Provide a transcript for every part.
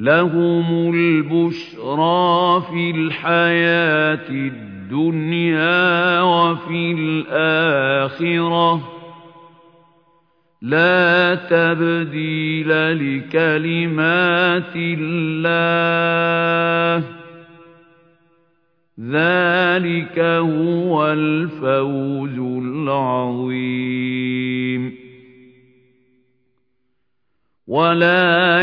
لَهُمُ الْبُشْرَىٰ فِي الْحَيَاةِ الدُّنْيَا وَفِي الْآخِرَةِ ۚ لَا تَبْدِيلَ لِكَلِمَاتِ اللَّهِ ۚ ذَٰلِكَ هُوَ الْفَوْزُ الْعَظِيمُ وَلَا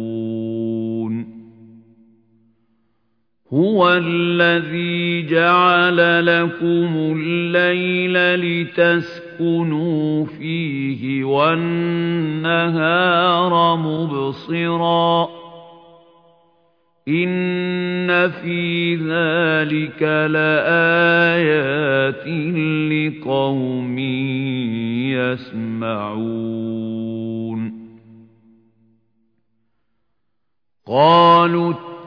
هُوَ الَّذِي جَعَلَ لَكُمُ اللَّيْلَ لِتَسْكُنُوا فِيهِ وَالنَّهَارَ مُبْصِرًا ۚ إِنَّ فِي ذَٰلِكَ لَآيَاتٍ لِّقَوْمٍ يَسْمَعُونَ قَالُوا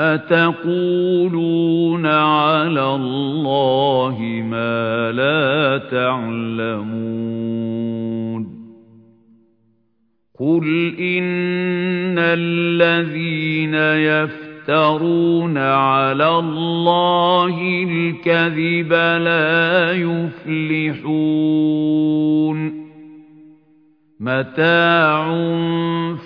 أَتَقُولُونَ عَلَى اللَّهِ مَا لَا تَعْلَمُونَ قُلْ إِنَّ الَّذِينَ يَفْتَرُونَ عَلَى اللَّهِ الْكَذِبَ لَا يُفْلِحُونَ مَتَاعٌ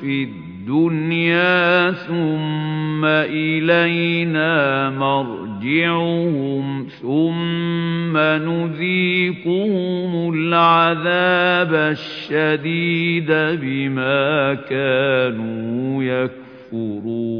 فِي الدُّنْيَا ثُمَّ إِلَيْنَا مَرْجِعُهُمْ ثُمَّ نُذِيقُهُمُ الْعَذَابَ الشَّدِيدَ بِمَا كَانُوا يَكْفُرُونَ.